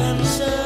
and sorry.